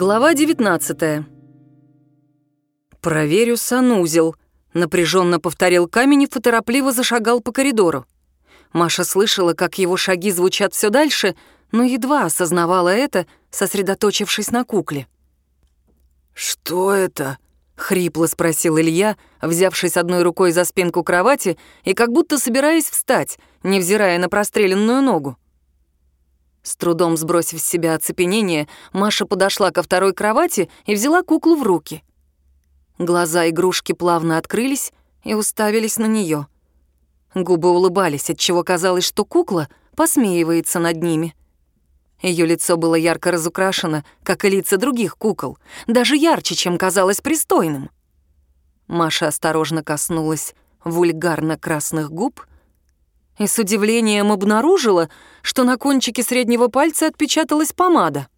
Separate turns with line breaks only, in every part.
Глава 19 «Проверю санузел», — напряженно повторил Каменев и торопливо зашагал по коридору. Маша слышала, как его шаги звучат все дальше, но едва осознавала это, сосредоточившись на кукле.
«Что это?»
— хрипло спросил Илья, взявшись одной рукой за спинку кровати и как будто собираясь встать, невзирая на простреленную ногу. С трудом сбросив с себя оцепенение, Маша подошла ко второй кровати и взяла куклу в руки. Глаза игрушки плавно открылись и уставились на нее. Губы улыбались, отчего казалось, что кукла посмеивается над ними. Ее лицо было ярко разукрашено, как и лица других кукол, даже ярче, чем казалось пристойным. Маша осторожно коснулась вульгарно-красных губ и с удивлением обнаружила, что на кончике среднего пальца отпечаталась помада.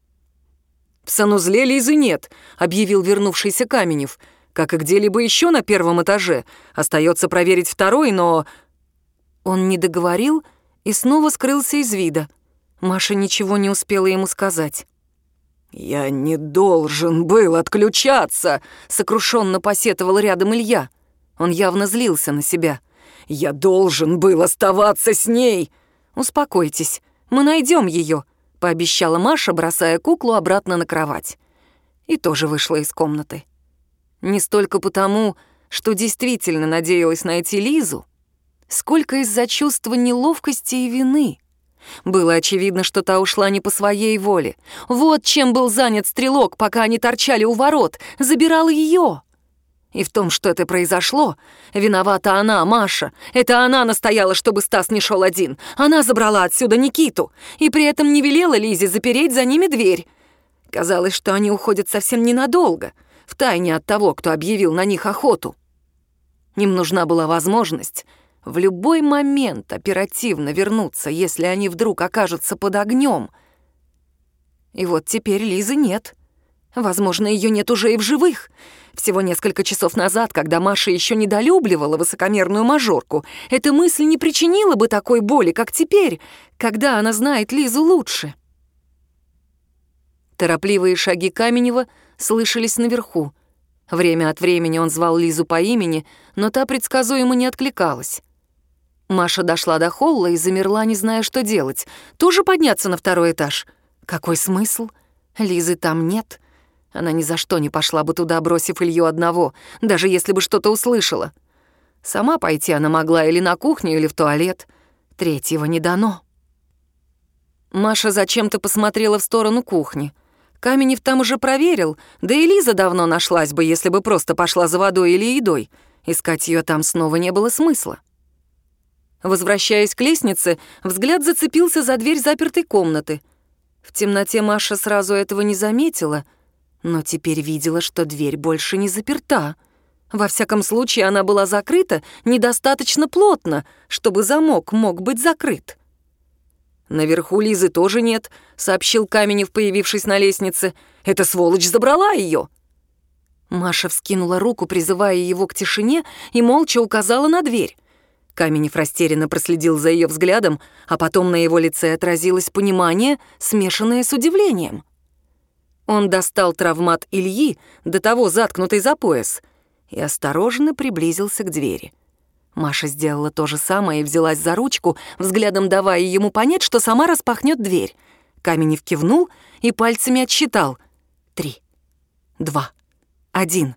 «В санузле Лизы нет», — объявил вернувшийся Каменев. «Как и где-либо еще на первом этаже. Остается проверить второй, но...»
Он не договорил и снова скрылся из вида. Маша ничего не успела ему сказать.
«Я не должен был отключаться», — сокрушенно посетовал рядом Илья. Он явно злился на себя. Я должен был оставаться с ней!»
«Успокойтесь, мы найдем ее», — пообещала Маша, бросая куклу обратно на кровать. И тоже вышла из комнаты. Не столько потому, что действительно надеялась найти Лизу, сколько из-за чувства неловкости и вины. Было очевидно, что та ушла не по своей воле. Вот чем был занят стрелок, пока они торчали у ворот, забирал ее. И в том, что это произошло, виновата она, Маша. Это она настояла, чтобы Стас не шел один. Она забрала отсюда Никиту и при этом не велела Лизе запереть за ними дверь. Казалось, что они уходят совсем ненадолго, втайне от того, кто объявил на них охоту. Им нужна была возможность в любой момент оперативно вернуться, если они вдруг окажутся под огнем. И вот теперь Лизы нет. Возможно, ее нет уже и в живых — всего несколько часов назад, когда Маша еще недолюбливала высокомерную мажорку, эта мысль не причинила бы такой боли, как теперь, когда она знает Лизу лучше. Торопливые шаги Каменева слышались наверху. Время от времени он звал Лизу по имени, но та предсказуемо не откликалась. Маша дошла до холла и замерла, не зная, что делать. Тоже подняться на второй этаж? Какой смысл? Лизы там нет. Она ни за что не пошла бы туда, бросив Илью одного, даже если бы что-то услышала. Сама пойти она могла или на кухню, или в туалет. Третьего не дано. Маша зачем-то посмотрела в сторону кухни. Каменев там уже проверил, да и Лиза давно нашлась бы, если бы просто пошла за водой или едой. Искать ее там снова не было смысла. Возвращаясь к лестнице, взгляд зацепился за дверь запертой комнаты. В темноте Маша сразу этого не заметила — но теперь видела, что дверь больше не заперта. Во всяком случае, она была закрыта недостаточно плотно, чтобы замок мог быть закрыт. «Наверху Лизы тоже нет», — сообщил Каменев, появившись на лестнице. «Эта сволочь забрала ее. Маша вскинула руку, призывая его к тишине, и молча указала на дверь. Каменев растерянно проследил за ее взглядом, а потом на его лице отразилось понимание, смешанное с удивлением. Он достал травмат Ильи, до того заткнутый за пояс, и осторожно приблизился к двери. Маша сделала то же самое и взялась за ручку, взглядом давая ему понять, что сама распахнет дверь. Каменев кивнул и пальцами отсчитал. Три, два, один.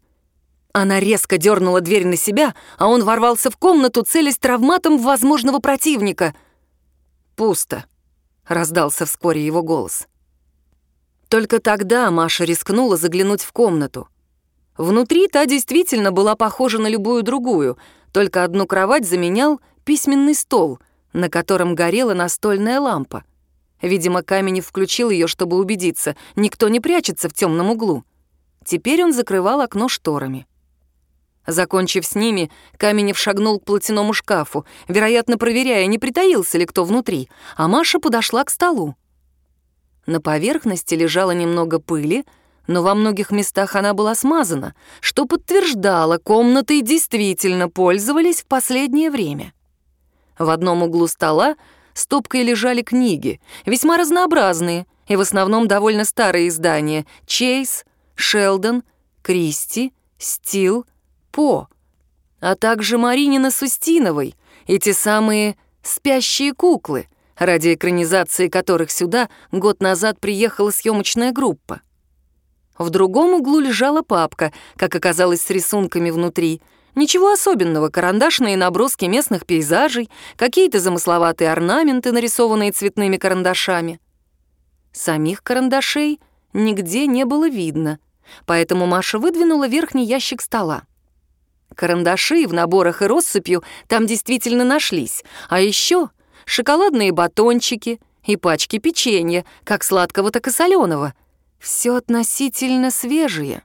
Она резко дернула дверь на себя, а он ворвался в комнату, целясь травматом в возможного противника. «Пусто», — раздался вскоре его голос. Только тогда Маша рискнула заглянуть в комнату. Внутри та действительно была похожа на любую другую, только одну кровать заменял письменный стол, на котором горела настольная лампа. Видимо, Каменев включил ее, чтобы убедиться, никто не прячется в темном углу. Теперь он закрывал окно шторами. Закончив с ними, Каменев шагнул к платяному шкафу, вероятно, проверяя, не притаился ли кто внутри, а Маша подошла к столу. На поверхности лежало немного пыли, но во многих местах она была смазана, что подтверждало, комнатой действительно пользовались в последнее время. В одном углу стола стопкой лежали книги, весьма разнообразные, и в основном довольно старые издания «Чейз», «Шелдон», «Кристи», «Стил», «По», а также Маринина с Устиновой и те самые «Спящие куклы», ради экранизации которых сюда год назад приехала съемочная группа. В другом углу лежала папка, как оказалось, с рисунками внутри. Ничего особенного, карандашные наброски местных пейзажей, какие-то замысловатые орнаменты, нарисованные цветными карандашами. Самих карандашей нигде не было видно, поэтому Маша выдвинула верхний ящик стола. Карандаши в наборах и россыпью там действительно нашлись, а еще шоколадные батончики и пачки печенья, как сладкого, так и соленого. Все относительно свежее.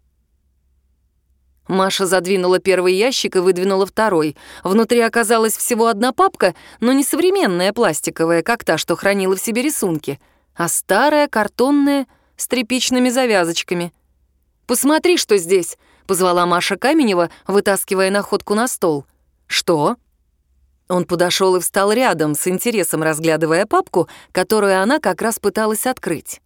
Маша задвинула первый ящик и выдвинула второй. Внутри оказалась всего одна папка, но не современная пластиковая, как та, что хранила в себе рисунки, а старая картонная с тряпичными завязочками. «Посмотри, что здесь!» — позвала Маша Каменева, вытаскивая находку на стол. «Что?» Он подошел и встал рядом, с интересом разглядывая папку, которую она как раз пыталась открыть.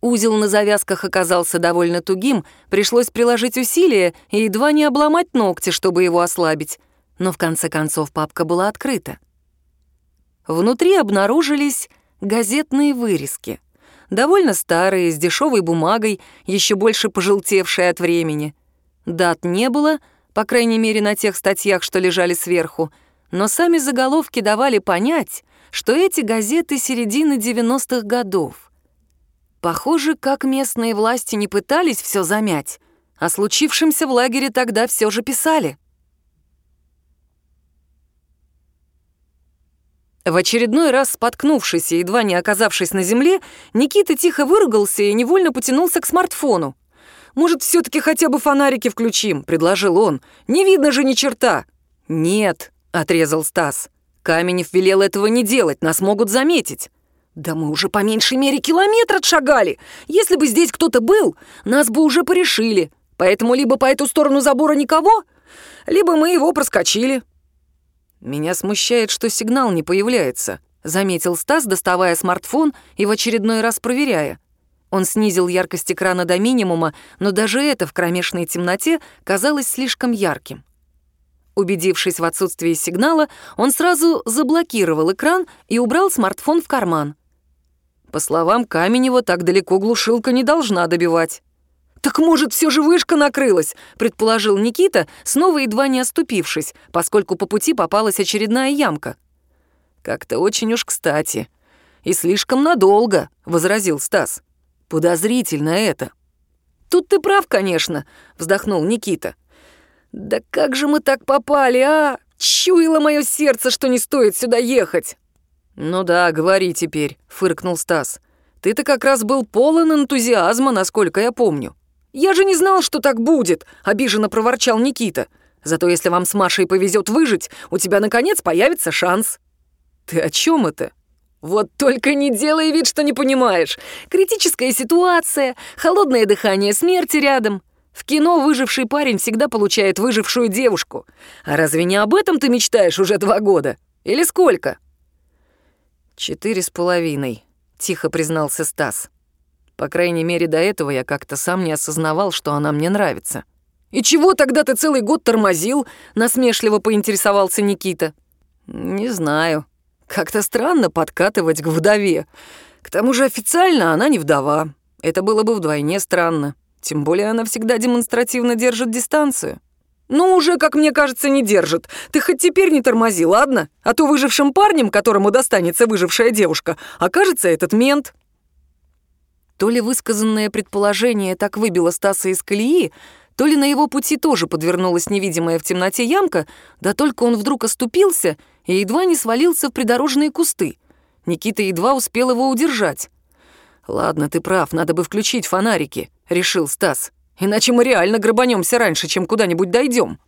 Узел на завязках оказался довольно тугим, пришлось приложить усилия и едва не обломать ногти, чтобы его ослабить. Но в конце концов папка была открыта. Внутри обнаружились газетные вырезки. Довольно старые, с дешевой бумагой, еще больше пожелтевшие от времени. Дат не было, по крайней мере на тех статьях, что лежали сверху — но сами заголовки давали понять, что эти газеты середины 90-х годов. Похоже, как местные власти не пытались все замять, о случившемся в лагере тогда все же писали. В очередной раз споткнувшись и едва не оказавшись на земле, Никита тихо выругался и невольно потянулся к смартфону. «Может, все таки хотя бы фонарики включим?» — предложил он. «Не видно же ни черта!» «Нет», отрезал Стас. Каменев велел этого не делать, нас могут заметить. Да мы уже по меньшей мере километр отшагали. Если бы здесь кто-то был, нас бы уже порешили. Поэтому либо по эту сторону забора никого, либо мы его проскочили. Меня смущает, что сигнал не появляется, заметил Стас, доставая смартфон и в очередной раз проверяя. Он снизил яркость экрана до минимума, но даже это в кромешной темноте казалось слишком ярким. Убедившись в отсутствии сигнала, он сразу заблокировал экран и убрал смартфон в карман. По словам Каменева, так далеко глушилка не должна добивать. «Так, может, все же вышка накрылась?» — предположил Никита, снова едва не оступившись, поскольку по пути попалась очередная ямка. «Как-то очень уж кстати. И слишком надолго», — возразил Стас. «Подозрительно это». «Тут ты прав, конечно», — вздохнул Никита. «Да как же мы так попали, а? Чуяло мое сердце, что не стоит сюда ехать!» «Ну да, говори теперь», — фыркнул Стас. «Ты-то как раз был полон энтузиазма, насколько я помню». «Я же не знал, что так будет», — обиженно проворчал Никита. «Зато если вам с Машей повезет выжить, у тебя, наконец, появится шанс». «Ты о чем это?» «Вот только не делай вид, что не понимаешь. Критическая ситуация, холодное дыхание смерти рядом. В кино выживший парень всегда получает выжившую девушку. А разве не об этом ты мечтаешь уже два года? Или сколько?» «Четыре с половиной», — тихо признался Стас. «По крайней мере, до этого я как-то сам не осознавал, что она мне нравится». «И чего тогда ты целый год тормозил?» — насмешливо поинтересовался Никита. «Не знаю. Как-то странно подкатывать к вдове. К тому же официально она не вдова. Это было бы вдвойне странно. Тем более она всегда демонстративно держит дистанцию. «Ну, уже, как мне кажется, не держит. Ты хоть теперь не тормози, ладно? А то выжившим парнем, которому достанется выжившая девушка, окажется этот мент». То ли высказанное предположение так выбило Стаса из колеи, то ли на его пути тоже подвернулась невидимая в темноте ямка, да только он вдруг оступился и едва не свалился в придорожные кусты. Никита едва успел его удержать. «Ладно, ты прав, надо бы включить фонарики», — решил Стас. «Иначе мы реально грабанемся раньше, чем куда-нибудь дойдем».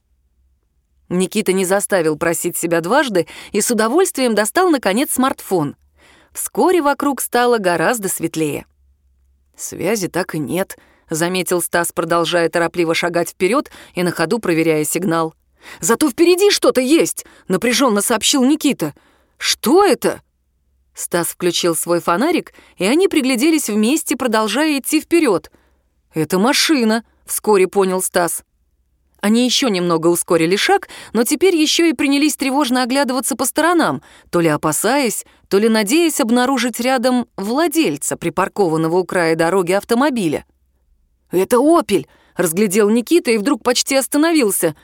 Никита не заставил просить себя дважды и с удовольствием достал, наконец, смартфон. Вскоре вокруг стало гораздо светлее. «Связи так и нет», — заметил Стас, продолжая торопливо шагать вперед и на ходу проверяя сигнал. «Зато впереди что-то есть», — напряженно сообщил Никита. «Что это?» Стас включил свой фонарик, и они пригляделись вместе, продолжая идти вперед. «Это машина», — вскоре понял Стас. Они еще немного ускорили шаг, но теперь еще и принялись тревожно оглядываться по сторонам, то ли опасаясь, то ли надеясь обнаружить рядом владельца, припаркованного у края дороги автомобиля. «Это «Опель», — разглядел Никита и вдруг почти остановился.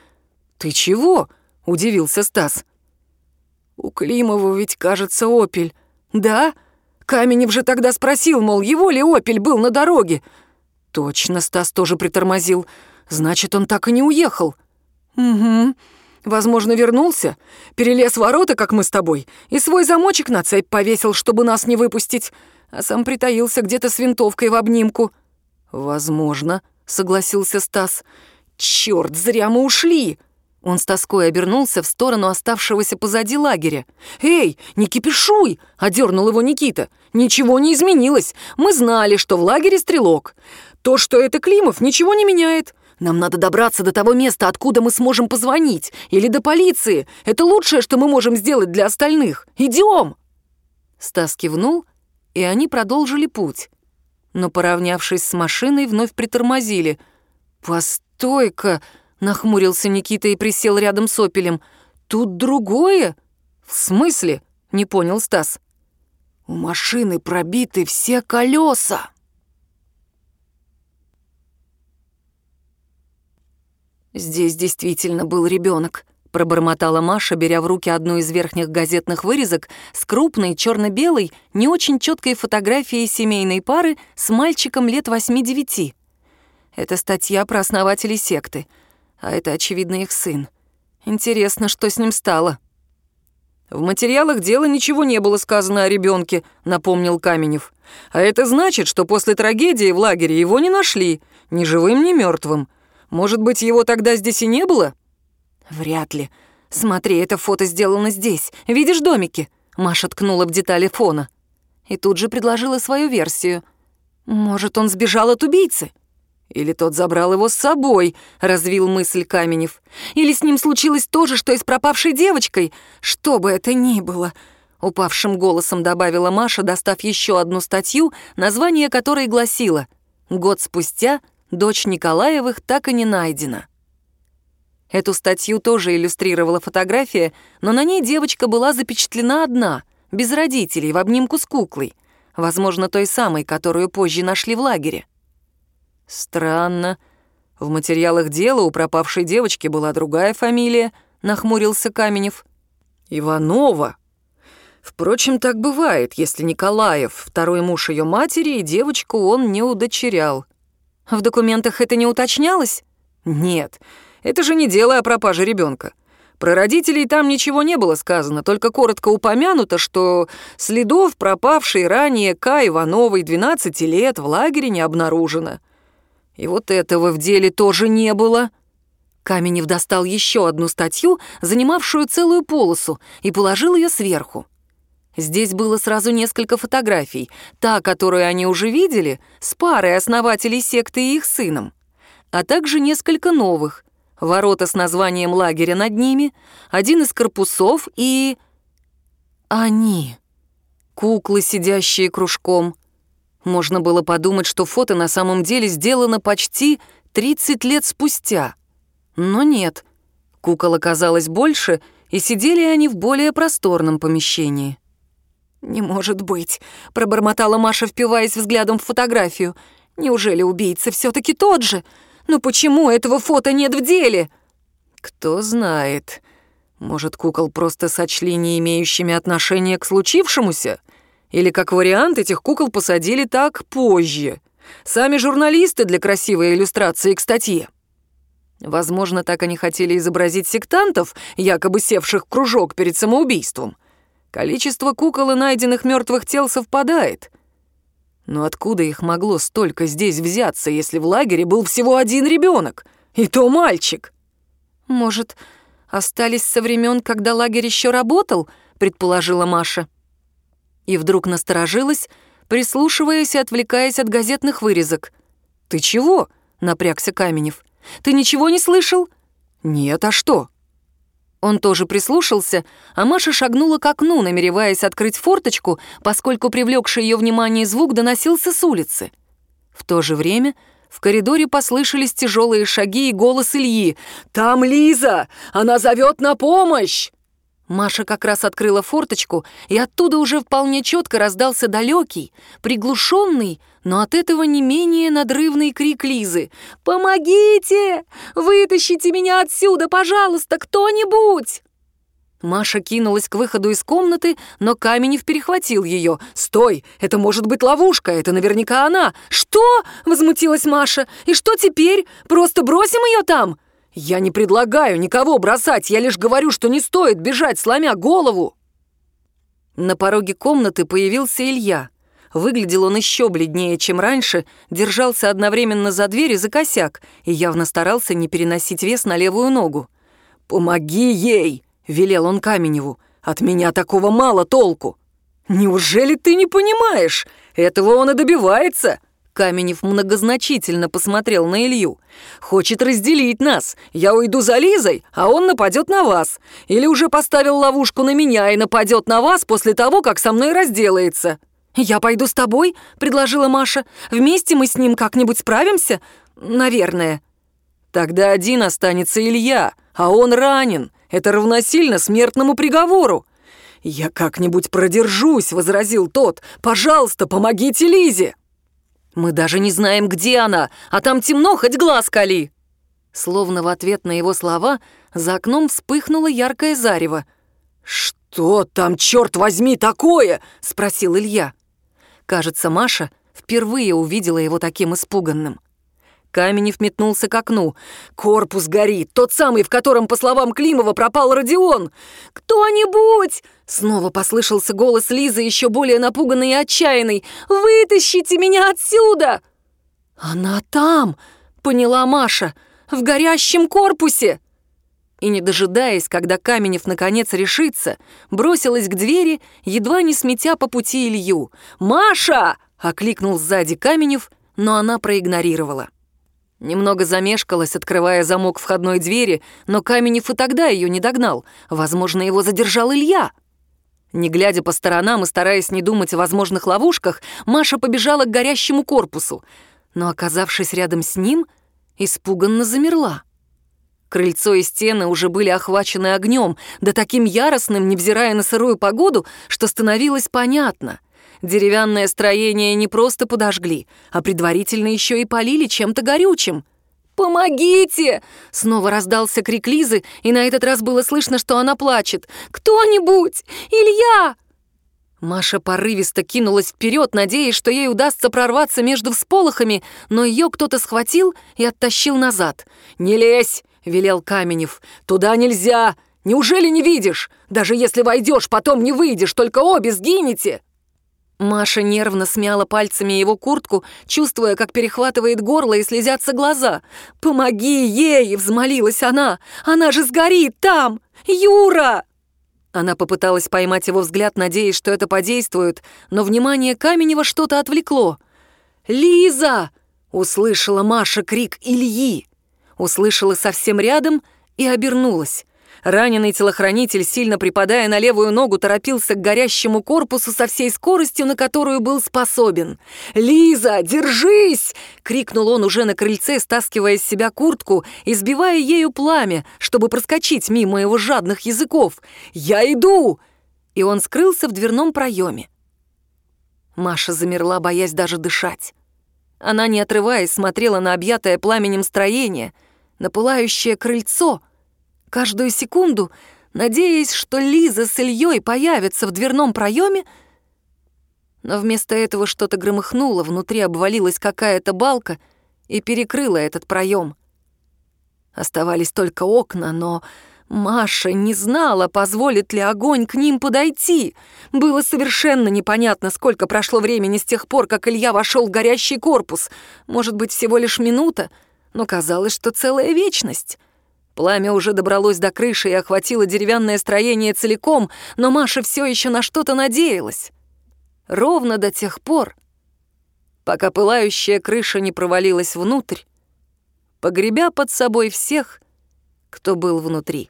«Ты чего?» — удивился Стас. «У Климова ведь, кажется, «Опель». «Да? Каменев же тогда спросил, мол, его ли «Опель» был на дороге?» «Точно», — Стас тоже притормозил. Значит, он так и не уехал. Угу. Возможно, вернулся, перелез ворота, как мы с тобой, и свой замочек на цепь повесил, чтобы нас не выпустить, а сам притаился где-то с винтовкой в обнимку. Возможно, согласился Стас. Черт, зря мы ушли. Он с тоской обернулся в сторону оставшегося позади лагеря. «Эй, не кипишуй!» — одернул его Никита. «Ничего не изменилось. Мы знали, что в лагере стрелок. То, что это Климов, ничего не меняет. Нам надо добраться до того места, откуда мы сможем позвонить, или до полиции. Это лучшее, что мы можем сделать для остальных. Идем!» Стас кивнул, и они продолжили путь. Но, поравнявшись с машиной, вновь притормозили. «Постой-ка!» — нахмурился Никита и присел рядом с Опелем. «Тут другое?» «В смысле?» — не понял Стас. «У машины пробиты все колеса!» «Здесь действительно был ребенок», — пробормотала Маша, беря в руки одну из верхних газетных вырезок с крупной, черно-белой, не очень четкой фотографией семейной пары с мальчиком лет 8-9. Это статья про основателей секты, а это, очевидно, их сын. Интересно, что с ним стало. «В материалах дела ничего не было сказано о ребенке, напомнил Каменев. «А это значит, что после трагедии в лагере его не нашли, ни живым, ни мертвым. Может быть, его тогда здесь и не было?» «Вряд ли. Смотри, это фото сделано здесь. Видишь домики?» Маша ткнула в детали фона. И тут же предложила свою версию. «Может, он сбежал от убийцы?» «Или тот забрал его с собой», — развил мысль Каменев. «Или с ним случилось то же, что и с пропавшей девочкой. Что бы это ни было», — упавшим голосом добавила Маша, достав еще одну статью, название которой гласило «Год спустя дочь Николаевых так и не найдена. Эту статью тоже иллюстрировала фотография, но на ней девочка была запечатлена одна, без родителей, в обнимку с куклой, возможно, той самой, которую позже нашли в лагере. Странно. В материалах дела у пропавшей девочки была другая фамилия, нахмурился Каменев. Иванова. Впрочем, так бывает, если Николаев, второй муж ее матери, и девочку он не удочерял. В документах это не уточнялось? Нет, это же не дело о пропаже ребенка. Про родителей там ничего не было сказано, только коротко упомянуто, что следов пропавшей ранее К. Ивановой 12 лет в лагере не обнаружено. И вот этого в деле тоже не было. Каменев достал еще одну статью, занимавшую целую полосу, и положил ее сверху. Здесь было сразу несколько фотографий. Та, которую они уже видели, с парой основателей секты и их сыном. А также несколько новых. Ворота с названием лагеря над ними, один из корпусов и... Они. Куклы, сидящие кружком. Можно было подумать, что фото на самом деле сделано почти 30 лет спустя. Но нет. Кукол оказалось больше, и сидели они в более просторном помещении. «Не может быть», — пробормотала Маша, впиваясь взглядом в фотографию. «Неужели убийца все таки тот же? Но почему этого фото нет в деле?» «Кто знает. Может, кукол просто сочли не имеющими отношения к случившемуся? Или, как вариант, этих кукол посадили так позже? Сами журналисты для красивой иллюстрации к статье?» Возможно, так они хотели изобразить сектантов, якобы севших в кружок перед самоубийством. Количество кукол и найденных мертвых тел совпадает. Но откуда их могло столько здесь взяться, если в лагере был всего один ребенок, и то мальчик? Может, остались со времен, когда лагерь еще работал, предположила Маша. И вдруг насторожилась, прислушиваясь и отвлекаясь от газетных вырезок. «Ты чего?» — напрягся Каменев. «Ты ничего не слышал?» «Нет, а что?» Он тоже прислушался, а Маша шагнула к окну, намереваясь открыть форточку, поскольку привлекший ее внимание звук доносился с улицы. В то же время в коридоре послышались тяжелые шаги и голос Ильи.
«Там Лиза! Она зовет на помощь!»
Маша как раз открыла форточку, и оттуда уже вполне четко раздался далекий, приглушенный, но от этого не менее надрывный крик Лизы. «Помогите! Вытащите меня отсюда, пожалуйста, кто-нибудь!» Маша кинулась к выходу из комнаты, но Каменев перехватил ее. «Стой! Это может быть ловушка! Это наверняка она!» «Что?» — возмутилась Маша. «И что теперь? Просто бросим ее там?»
«Я не предлагаю никого бросать, я лишь говорю, что не стоит бежать, сломя голову!»
На пороге комнаты появился Илья. Выглядел он еще бледнее, чем раньше, держался одновременно за дверь и за косяк и явно старался не переносить вес на левую ногу.
«Помоги ей!» — велел он Каменеву. «От меня такого мало толку!» «Неужели ты не понимаешь? Этого он и добивается!» Каменев многозначительно посмотрел на Илью. «Хочет разделить нас. Я уйду за Лизой, а он нападет на вас. Или уже поставил ловушку на меня и нападет на вас после того, как со мной разделается».
«Я пойду с тобой», — предложила Маша. «Вместе мы с ним как-нибудь справимся? Наверное».
«Тогда один останется Илья, а он ранен. Это равносильно смертному приговору». «Я как-нибудь продержусь», — возразил тот. «Пожалуйста, помогите Лизе».
«Мы даже не знаем, где она, а там темно, хоть глаз кали!» Словно в ответ на его слова за окном вспыхнуло яркое зарево.
«Что там, черт возьми, такое?» — спросил Илья.
Кажется, Маша впервые увидела его таким испуганным. Каменев метнулся к окну.
«Корпус горит! Тот самый, в котором, по словам Климова, пропал Родион! Кто-нибудь!» Снова послышался голос Лизы, еще более напуганный и отчаянный. «Вытащите меня отсюда!»
«Она там!» — поняла Маша. «В горящем корпусе!» И, не дожидаясь, когда Каменев наконец решится, бросилась к двери, едва не сметя по пути Илью. «Маша!» — окликнул сзади Каменев, но она проигнорировала. Немного замешкалась, открывая замок входной двери, но Каменев и тогда ее не догнал. Возможно, его задержал Илья. Не глядя по сторонам и стараясь не думать о возможных ловушках, Маша побежала к горящему корпусу, но, оказавшись рядом с ним, испуганно замерла. Крыльцо и стены уже были охвачены огнем, да таким яростным, невзирая на сырую погоду, что становилось понятно. Деревянное строение не просто подожгли, а предварительно еще и полили чем-то горючим. «Помогите!» — снова раздался крик Лизы, и на этот раз было слышно, что она плачет. «Кто-нибудь! Илья!» Маша порывисто кинулась вперед, надеясь, что ей удастся прорваться между всполохами, но ее кто-то схватил и оттащил назад.
«Не лезь!» — велел Каменев. «Туда нельзя! Неужели не видишь? Даже если войдешь, потом не выйдешь, только обе сгинете!»
Маша нервно смяла пальцами его куртку, чувствуя, как перехватывает горло и слезятся глаза. «Помоги ей!» — взмолилась она. «Она же сгорит там! Юра!» Она попыталась поймать его взгляд, надеясь, что это подействует, но внимание Каменева что-то отвлекло. «Лиза!» — услышала Маша крик Ильи. Услышала совсем рядом и обернулась. Раненый телохранитель, сильно припадая на левую ногу, торопился к горящему корпусу со всей скоростью, на которую был способен. «Лиза, держись!» — крикнул он уже на крыльце, стаскивая с себя куртку и сбивая ею пламя, чтобы проскочить мимо его жадных языков. «Я иду!» И он скрылся в дверном проеме. Маша замерла, боясь даже дышать. Она, не отрываясь, смотрела на объятое пламенем строение, на пылающее крыльцо — каждую секунду, надеясь, что Лиза с Ильей появятся в дверном проеме, но вместо этого что-то громыхнуло, внутри обвалилась какая-то балка и перекрыла этот проем. Оставались только окна, но Маша не знала, позволит ли огонь к ним подойти. Было совершенно непонятно, сколько прошло времени с тех пор, как Илья вошел в горящий корпус. Может быть, всего лишь минута, но казалось, что целая вечность. Пламя уже добралось до крыши и охватило деревянное строение целиком, но Маша все еще на что-то надеялась. Ровно до тех пор, пока пылающая крыша не провалилась внутрь, погребя под собой всех, кто был внутри.